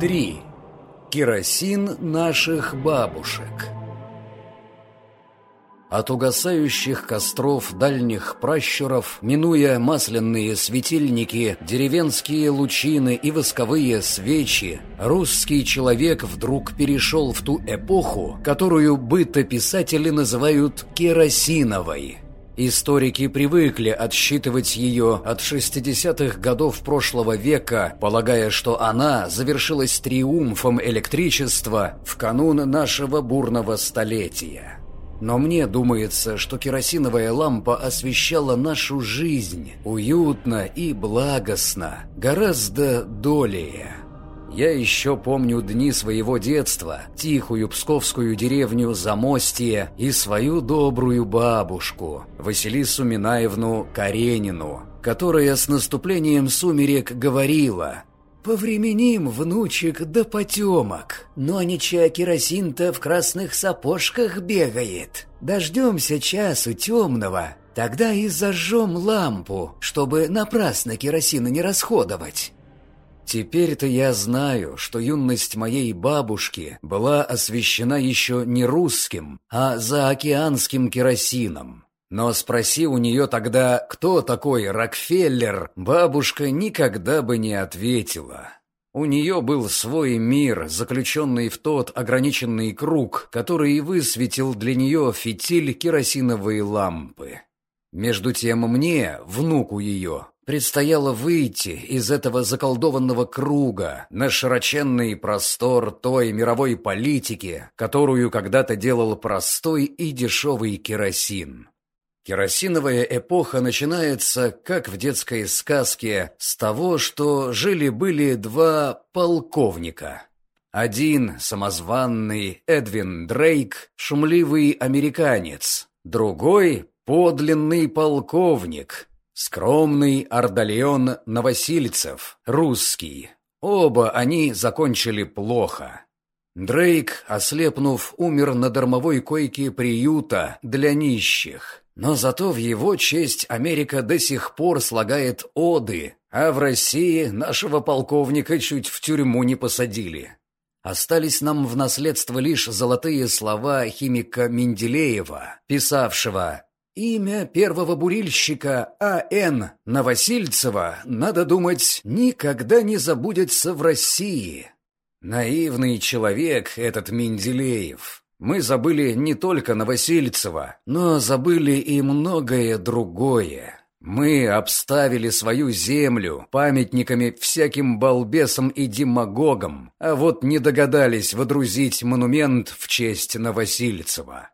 3. Керосин наших бабушек От угасающих костров дальних пращуров, минуя масляные светильники, деревенские лучины и восковые свечи, русский человек вдруг перешел в ту эпоху, которую бытописатели называют «керосиновой». Историки привыкли отсчитывать ее от 60-х годов прошлого века, полагая, что она завершилась триумфом электричества в канун нашего бурного столетия. Но мне думается, что керосиновая лампа освещала нашу жизнь уютно и благостно, гораздо долее. Я еще помню дни своего детства, тихую псковскую деревню Замостье и свою добрую бабушку, Василису Минаевну Каренину, которая с наступлением сумерек говорила «Повременим, внучек, да потемок. Нонича керосин-то в красных сапожках бегает. Дождемся часу темного, тогда и зажжем лампу, чтобы напрасно керосина не расходовать». Теперь-то я знаю, что юность моей бабушки была освещена еще не русским, а заокеанским керосином. Но спроси у нее тогда, кто такой Рокфеллер, бабушка никогда бы не ответила. У нее был свой мир, заключенный в тот ограниченный круг, который и высветил для нее фитиль керосиновой лампы. Между тем мне, внуку ее, предстояло выйти из этого заколдованного круга на широченный простор той мировой политики, которую когда-то делал простой и дешевый керосин. Керосиновая эпоха начинается, как в детской сказке, с того, что жили-были два полковника. Один – самозванный Эдвин Дрейк, шумливый американец, другой – подлинный полковник, Скромный Ардальон Новосильцев, русский. Оба они закончили плохо. Дрейк, ослепнув, умер на дармовой койке приюта для нищих. Но зато в его честь Америка до сих пор слагает оды, а в России нашего полковника чуть в тюрьму не посадили. Остались нам в наследство лишь золотые слова химика Менделеева, писавшего Имя первого бурильщика А.Н. Новосильцева, надо думать, никогда не забудется в России. Наивный человек этот Менделеев. Мы забыли не только Новосильцева, но забыли и многое другое. Мы обставили свою землю памятниками всяким балбесам и демагогам, а вот не догадались водрузить монумент в честь Новосильцева.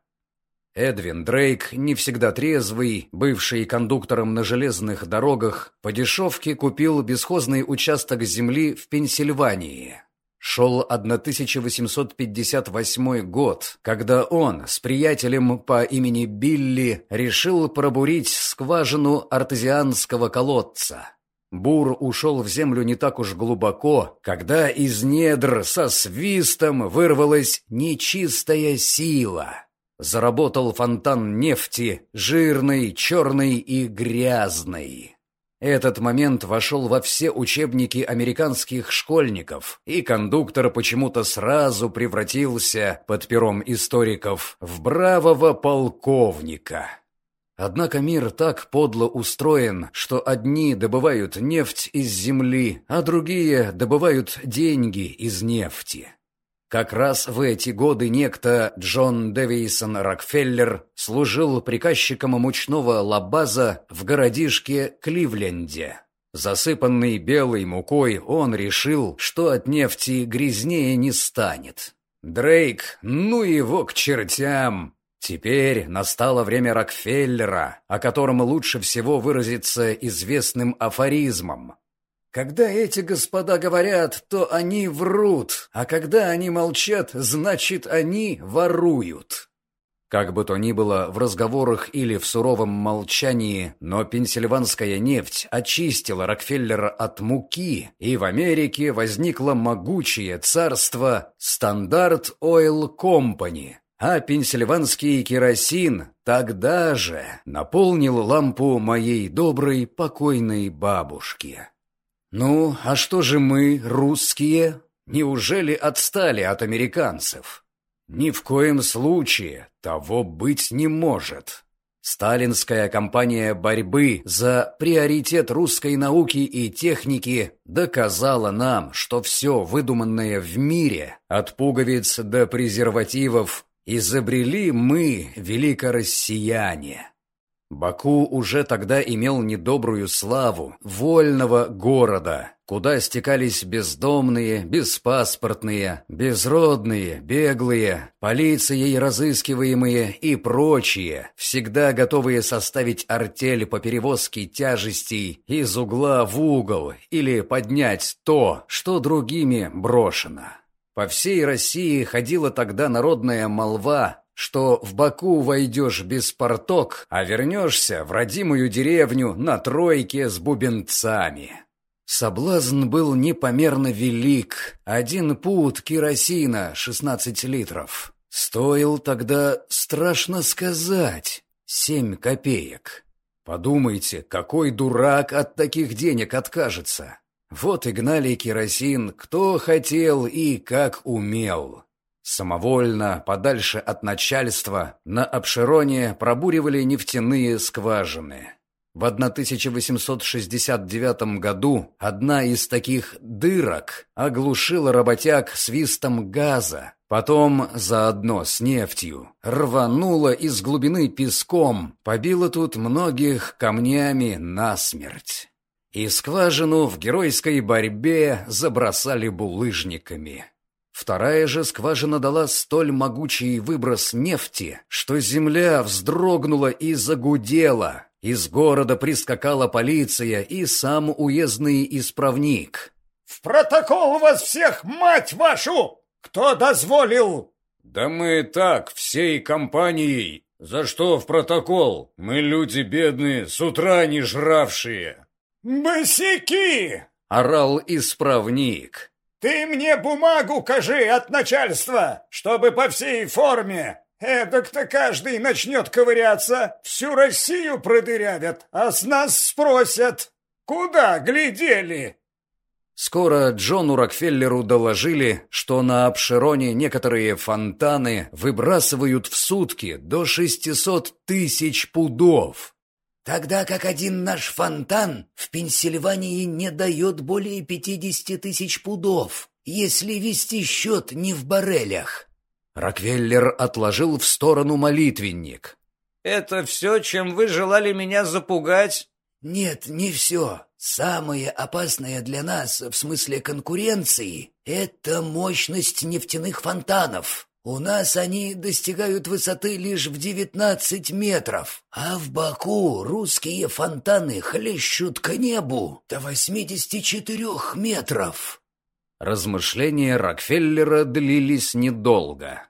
Эдвин Дрейк, не всегда трезвый, бывший кондуктором на железных дорогах, по дешевке купил бесхозный участок земли в Пенсильвании. Шел 1858 год, когда он с приятелем по имени Билли решил пробурить скважину артезианского колодца. Бур ушел в землю не так уж глубоко, когда из недр со свистом вырвалась нечистая сила. Заработал фонтан нефти, жирный, черный и грязный. Этот момент вошел во все учебники американских школьников, и кондуктор почему-то сразу превратился, под пером историков, в бравого полковника. Однако мир так подло устроен, что одни добывают нефть из земли, а другие добывают деньги из нефти. Как раз в эти годы некто Джон Дэвисон Рокфеллер служил приказчиком мучного лабаза в городишке Кливленде. Засыпанный белой мукой, он решил, что от нефти грязнее не станет. Дрейк, ну его к чертям! Теперь настало время Рокфеллера, о котором лучше всего выразиться известным афоризмом. Когда эти господа говорят, то они врут, а когда они молчат, значит, они воруют. Как бы то ни было, в разговорах или в суровом молчании, но пенсильванская нефть очистила Рокфеллера от муки, и в Америке возникло могучее царство Standard Oil Company, а пенсильванский керосин тогда же наполнил лампу моей доброй покойной бабушки. «Ну, а что же мы, русские?» Неужели отстали от американцев? Ни в коем случае того быть не может. Сталинская кампания борьбы за приоритет русской науки и техники доказала нам, что все выдуманное в мире, от пуговиц до презервативов, изобрели мы, великороссияне. Баку уже тогда имел недобрую славу вольного города, куда стекались бездомные, беспаспортные, безродные, беглые, полицией разыскиваемые и прочие, всегда готовые составить артель по перевозке тяжестей из угла в угол или поднять то, что другими брошено. По всей России ходила тогда народная молва что в Баку войдешь без порток, а вернешься в родимую деревню на тройке с бубенцами. Соблазн был непомерно велик. Один пуд керосина, 16 литров. Стоил тогда, страшно сказать, 7 копеек. Подумайте, какой дурак от таких денег откажется. Вот и гнали керосин, кто хотел и как умел. Самовольно, подальше от начальства, на Обшироне пробуривали нефтяные скважины. В 1869 году одна из таких «дырок» оглушила работяг свистом газа, потом заодно с нефтью, рванула из глубины песком, побила тут многих камнями насмерть. И скважину в геройской борьбе забросали булыжниками. Вторая же скважина дала столь могучий выброс нефти, что земля вздрогнула и загудела. Из города прискакала полиция и сам уездный исправник. «В протокол вас всех, мать вашу! Кто дозволил?» «Да мы так, всей компанией. За что в протокол? Мы люди бедные, с утра не жравшие». «Босяки!» — орал исправник. Ты мне бумагу кажи от начальства, чтобы по всей форме. Эдак-то каждый начнет ковыряться, всю Россию продырявят, а с нас спросят, куда глядели?» Скоро Джону Рокфеллеру доложили, что на Апшероне некоторые фонтаны выбрасывают в сутки до 600 тысяч пудов тогда как один наш фонтан в Пенсильвании не дает более пятидесяти тысяч пудов, если вести счет не в баррелях. Роквеллер отложил в сторону молитвенник. «Это все, чем вы желали меня запугать?» «Нет, не все. Самое опасное для нас в смысле конкуренции — это мощность нефтяных фонтанов. У нас они достигают высоты лишь в девятнадцать метров, а в Баку русские фонтаны хлещут к небу до восьмидесяти четырех метров. Размышления Рокфеллера длились недолго.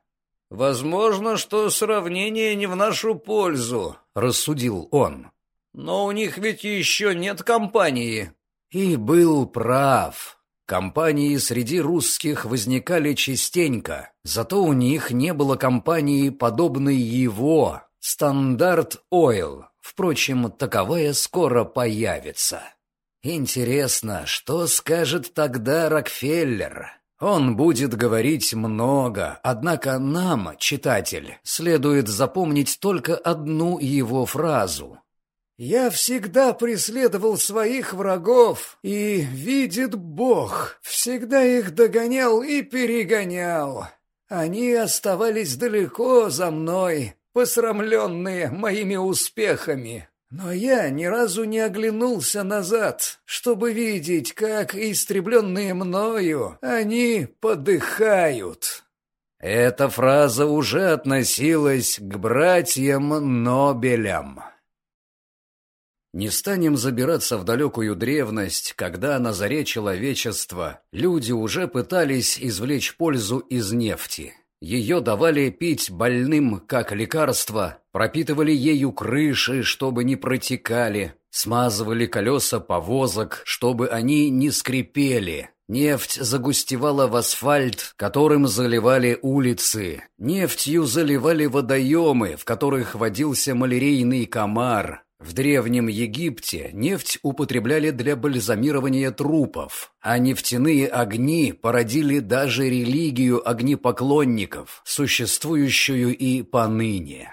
«Возможно, что сравнение не в нашу пользу», — рассудил он. «Но у них ведь еще нет компании». И был прав. Компании среди русских возникали частенько, зато у них не было компании, подобной его, Standard Oil. Впрочем, таковая скоро появится. Интересно, что скажет тогда Рокфеллер? Он будет говорить много, однако нам, читатель, следует запомнить только одну его фразу. Я всегда преследовал своих врагов, и, видит Бог, всегда их догонял и перегонял. Они оставались далеко за мной, посрамленные моими успехами. Но я ни разу не оглянулся назад, чтобы видеть, как истребленные мною они подыхают. Эта фраза уже относилась к братьям Нобелям. Не станем забираться в далекую древность, когда на заре человечества люди уже пытались извлечь пользу из нефти. Ее давали пить больным как лекарство, пропитывали ею крыши, чтобы не протекали, смазывали колеса повозок, чтобы они не скрипели, Нефть загустевала в асфальт, которым заливали улицы. Нефтью заливали водоемы, в которых водился малярийный комар. В Древнем Египте нефть употребляли для бальзамирования трупов, а нефтяные огни породили даже религию огнепоклонников, существующую и поныне.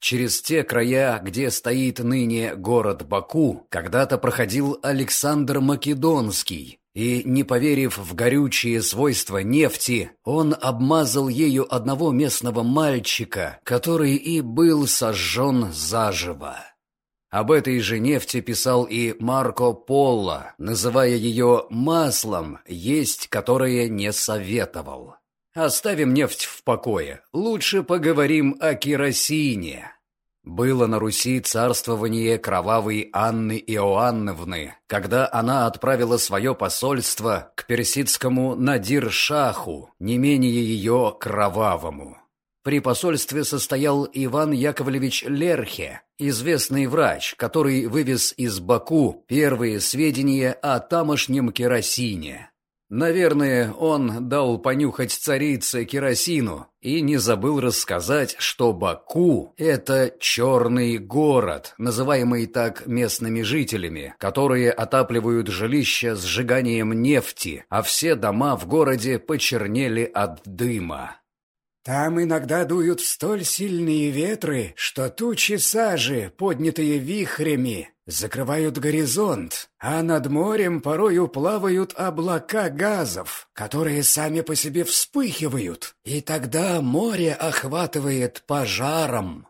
Через те края, где стоит ныне город Баку, когда-то проходил Александр Македонский, и, не поверив в горючие свойства нефти, он обмазал ею одного местного мальчика, который и был сожжен заживо. Об этой же нефти писал и Марко Поло, называя ее «маслом», есть которое не советовал. Оставим нефть в покое, лучше поговорим о керосине. Было на Руси царствование кровавой Анны Иоанновны, когда она отправила свое посольство к персидскому Надир-Шаху, не менее ее кровавому. При посольстве состоял Иван Яковлевич Лерхе, известный врач, который вывез из Баку первые сведения о тамошнем керосине. Наверное, он дал понюхать царице керосину и не забыл рассказать, что Баку – это черный город, называемый так местными жителями, которые отапливают жилища сжиганием нефти, а все дома в городе почернели от дыма. Там иногда дуют столь сильные ветры, что тучи сажи, поднятые вихрями, закрывают горизонт, а над морем порою плавают облака газов, которые сами по себе вспыхивают, и тогда море охватывает пожаром.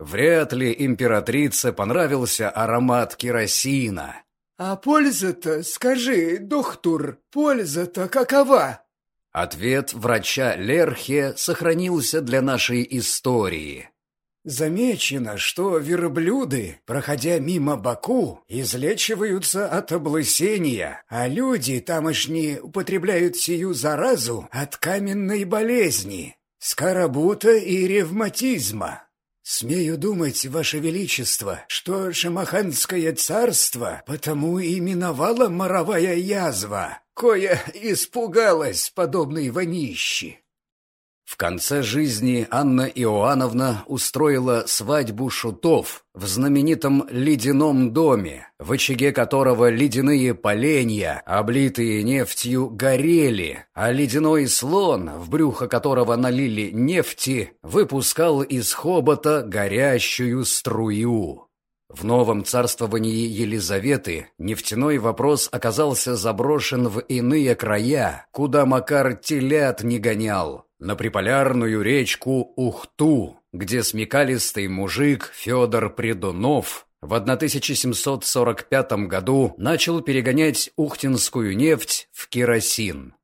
Вряд ли императрице понравился аромат керосина. «А польза-то, скажи, доктор, польза-то какова?» Ответ врача Лерхе сохранился для нашей истории. Замечено, что верблюды, проходя мимо Баку, излечиваются от облысения, а люди тамошние употребляют сию заразу от каменной болезни, скоробута и ревматизма. Смею думать, Ваше Величество, что Шамаханское царство потому и именовало моровая язва, кое испугалась подобной вонищи. В конце жизни Анна Иоанновна устроила свадьбу шутов в знаменитом ледяном доме, в очаге которого ледяные поленья, облитые нефтью, горели, а ледяной слон, в брюхо которого налили нефти, выпускал из хобота горящую струю. В новом царствовании Елизаветы нефтяной вопрос оказался заброшен в иные края, куда Макар телят не гонял, на приполярную речку Ухту, где смекалистый мужик Федор Придунов в 1745 году начал перегонять ухтинскую нефть в керосин.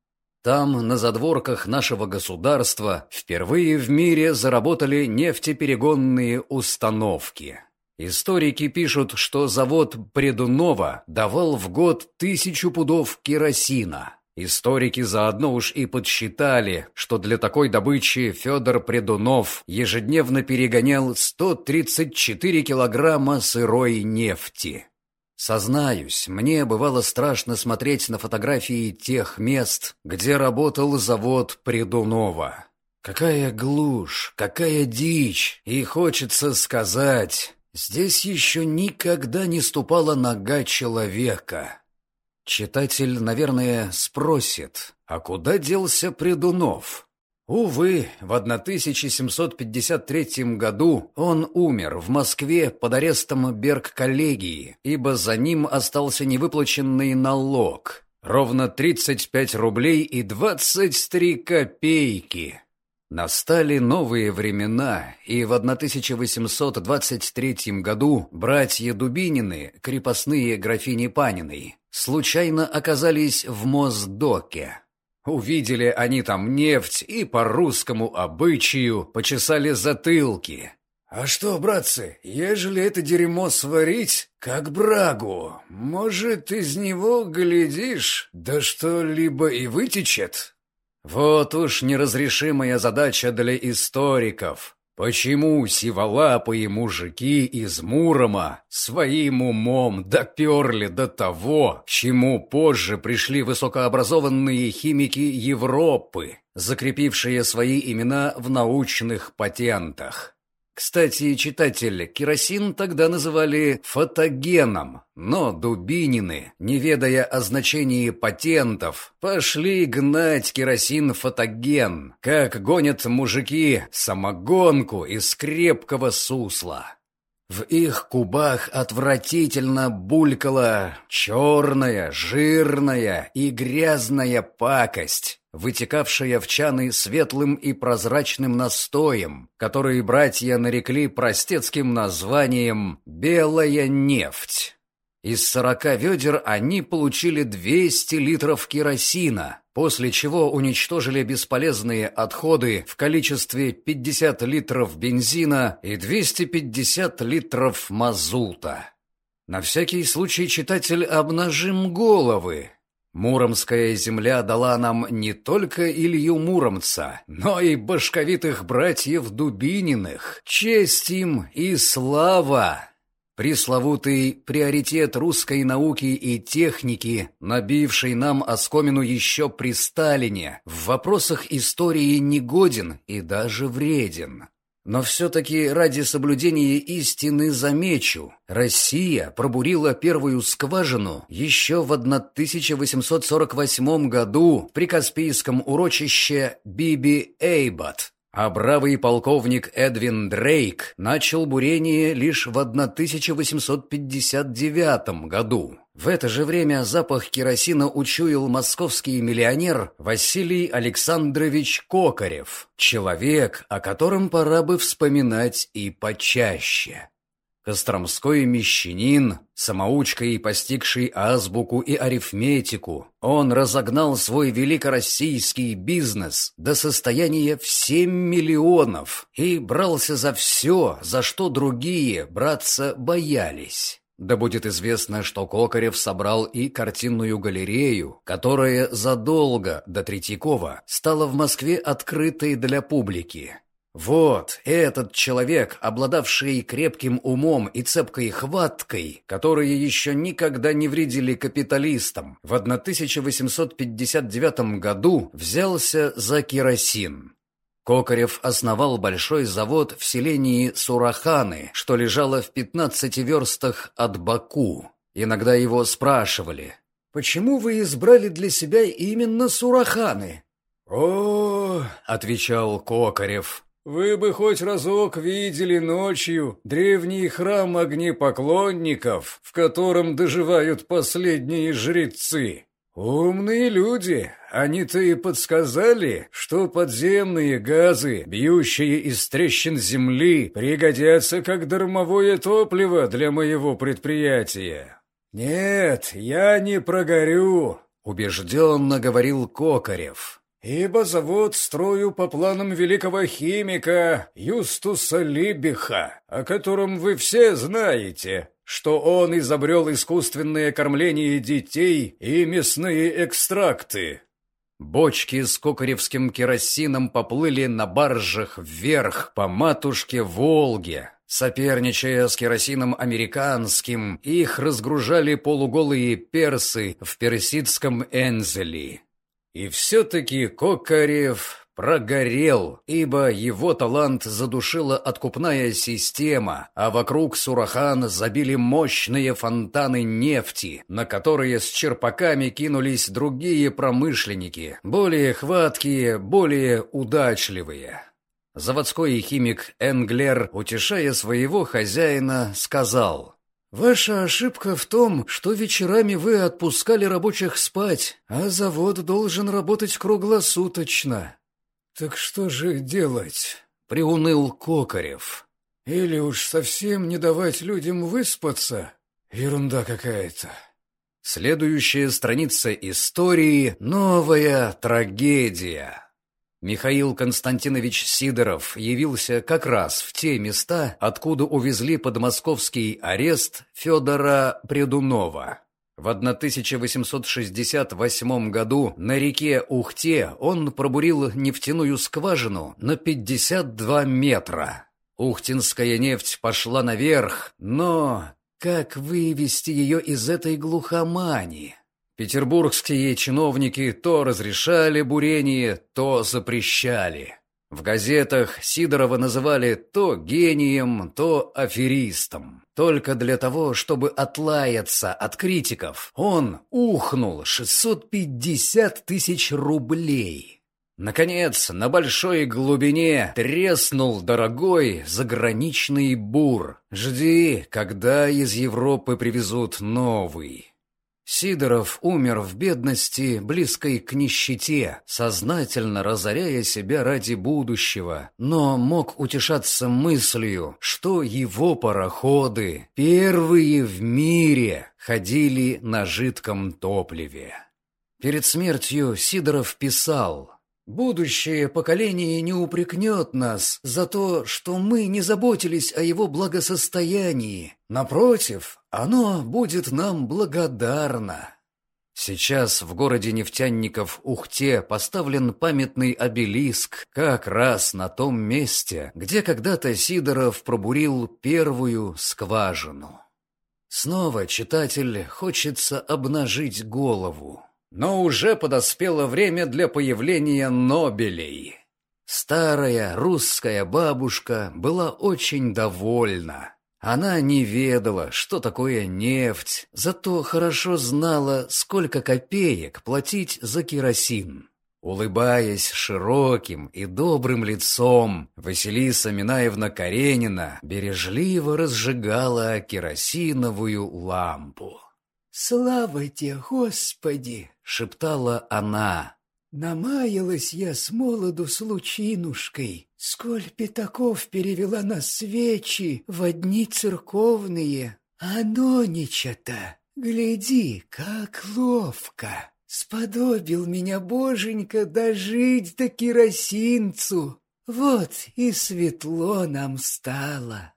Там, на задворках нашего государства, впервые в мире заработали нефтеперегонные установки. Историки пишут, что завод Придунова давал в год тысячу пудов керосина. Историки заодно уж и подсчитали, что для такой добычи Федор Придунов ежедневно перегонял 134 килограмма сырой нефти. Сознаюсь, мне бывало страшно смотреть на фотографии тех мест, где работал завод Придунова. Какая глушь, какая дичь, и хочется сказать, здесь еще никогда не ступала нога человека. Читатель, наверное, спросит, а куда делся Придунов? Увы, в 1753 году он умер в Москве под арестом Берг-коллегии, ибо за ним остался невыплаченный налог. Ровно 35 рублей и 23 копейки. Настали новые времена, и в 1823 году братья Дубинины, крепостные графини Паниной, случайно оказались в Моздоке. Увидели они там нефть и по русскому обычаю почесали затылки. «А что, братцы, ежели это дерьмо сварить, как брагу, может, из него, глядишь, да что-либо и вытечет?» Вот уж неразрешимая задача для историков. Почему сиволапые мужики из Мурома своим умом доперли до того, чему позже пришли высокообразованные химики Европы, закрепившие свои имена в научных патентах? Кстати, читатель, керосин тогда называли фотогеном, но Дубинины, не ведая о значении патентов, пошли гнать керосин-фотоген, как гонят мужики самогонку из крепкого сусла. В их кубах отвратительно булькала черная, жирная и грязная пакость, вытекавшая в чаны светлым и прозрачным настоем, который братья нарекли простецким названием «белая нефть». Из сорока ведер они получили 200 литров керосина, после чего уничтожили бесполезные отходы в количестве 50 литров бензина и 250 литров мазута. На всякий случай, читатель, обнажим головы. Муромская земля дала нам не только Илью Муромца, но и башковитых братьев Дубининых. Честь им и слава! Пресловутый приоритет русской науки и техники, набивший нам оскомину еще при Сталине, в вопросах истории негоден и даже вреден. Но все-таки ради соблюдения истины замечу, Россия пробурила первую скважину еще в 1848 году при Каспийском урочище Биби Эйбат, а бравый полковник Эдвин Дрейк начал бурение лишь в 1859 году. В это же время запах керосина учуял московский миллионер Василий Александрович Кокарев, человек, о котором пора бы вспоминать и почаще. Костромской мещанин, самоучкой постигший азбуку и арифметику, он разогнал свой великороссийский бизнес до состояния в 7 миллионов и брался за все, за что другие браться боялись. Да будет известно, что Кокарев собрал и картинную галерею, которая задолго до Третьякова стала в Москве открытой для публики. Вот этот человек, обладавший крепким умом и цепкой хваткой, которые еще никогда не вредили капиталистам, в 1859 году взялся за керосин. Кокарев основал большой завод в селении Сураханы, что лежало в 15 верстах от Баку. Иногда его спрашивали, «Почему вы избрали для себя именно Сураханы?» «О, — отвечал Кокарев, вы бы хоть разок видели ночью древний храм огнепоклонников, в котором доживают последние жрецы. Умные люди, они-то и подсказали, что подземные газы, бьющие из трещин земли, пригодятся как дармовое топливо для моего предприятия. Нет, я не прогорю, убежденно говорил Кокарев. Ибо завод строю по планам великого химика Юстуса Либиха, о котором вы все знаете, что он изобрел искусственное кормление детей и мясные экстракты. Бочки с кокаревским керосином поплыли на баржах вверх по матушке Волге. Соперничая с керосином американским, их разгружали полуголые персы в персидском Энзели. И все-таки Кокарев прогорел, ибо его талант задушила откупная система, а вокруг Сурахан забили мощные фонтаны нефти, на которые с черпаками кинулись другие промышленники, более хваткие, более удачливые. Заводской химик Энглер, утешая своего хозяина, сказал – Ваша ошибка в том, что вечерами вы отпускали рабочих спать, а завод должен работать круглосуточно. Так что же делать? Приуныл Кокарев. Или уж совсем не давать людям выспаться? Ерунда какая-то. Следующая страница истории — новая трагедия. Михаил Константинович Сидоров явился как раз в те места, откуда увезли под московский арест Федора Предунова. В 1868 году на реке Ухте он пробурил нефтяную скважину на 52 метра. Ухтинская нефть пошла наверх, но как вывести ее из этой глухомани? Петербургские чиновники то разрешали бурение, то запрещали. В газетах Сидорова называли то гением, то аферистом. Только для того, чтобы отлаяться от критиков, он ухнул 650 тысяч рублей. Наконец, на большой глубине треснул дорогой заграничный бур. Жди, когда из Европы привезут новый. Сидоров умер в бедности, близкой к нищете, сознательно разоряя себя ради будущего, но мог утешаться мыслью, что его пароходы, первые в мире, ходили на жидком топливе. Перед смертью Сидоров писал Будущее поколение не упрекнет нас за то, что мы не заботились о его благосостоянии. Напротив, оно будет нам благодарно. Сейчас в городе нефтяников Ухте поставлен памятный обелиск как раз на том месте, где когда-то Сидоров пробурил первую скважину. Снова читатель хочется обнажить голову. Но уже подоспело время для появления Нобелей. Старая русская бабушка была очень довольна. Она не ведала, что такое нефть, зато хорошо знала, сколько копеек платить за керосин. Улыбаясь широким и добрым лицом, Василиса Минаевна Каренина бережливо разжигала керосиновую лампу. «Слава тебе, Господи!» — шептала она. «Намаялась я с молоду с лучинушкой, сколь пятаков перевела на свечи в одни церковные, а нонича-то, гляди, как ловко! Сподобил меня, боженька, дожить до керосинцу, вот и светло нам стало».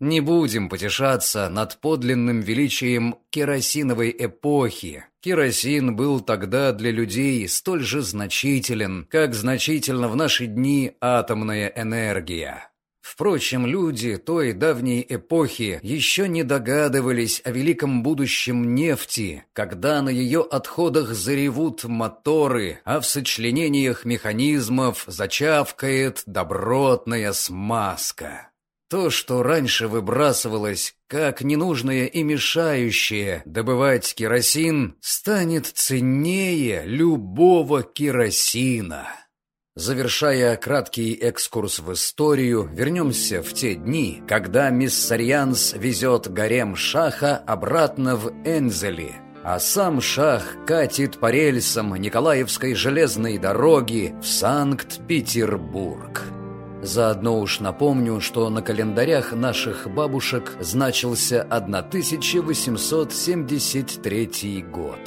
Не будем потешаться над подлинным величием керосиновой эпохи. Керосин был тогда для людей столь же значителен, как значительна в наши дни атомная энергия. Впрочем, люди той давней эпохи еще не догадывались о великом будущем нефти, когда на ее отходах заревут моторы, а в сочленениях механизмов зачавкает добротная смазка. То, что раньше выбрасывалось как ненужное и мешающее добывать керосин, станет ценнее любого керосина. Завершая краткий экскурс в историю, вернемся в те дни, когда Миссарианс везет гарем Шаха обратно в Энзели, а сам Шах катит по рельсам Николаевской железной дороги в Санкт-Петербург. Заодно уж напомню, что на календарях наших бабушек значился 1873 год.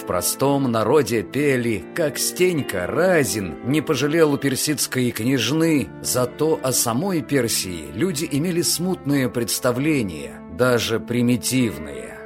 В простом народе пели, как Стенька Разин не пожалел у персидской княжны, зато о самой Персии люди имели смутные представления, даже примитивные.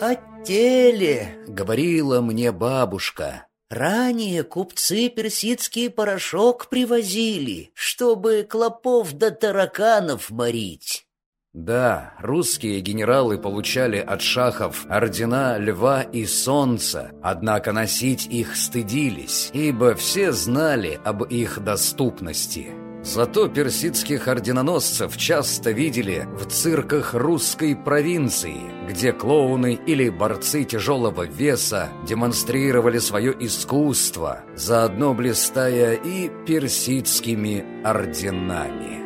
«О теле», — говорила мне бабушка, Ранее купцы персидский порошок привозили, чтобы клопов да тараканов морить. Да, русские генералы получали от шахов ордена Льва и Солнца, однако носить их стыдились, ибо все знали об их доступности. Зато персидских орденоносцев часто видели в цирках русской провинции, где клоуны или борцы тяжелого веса демонстрировали свое искусство, заодно блистая и персидскими орденами.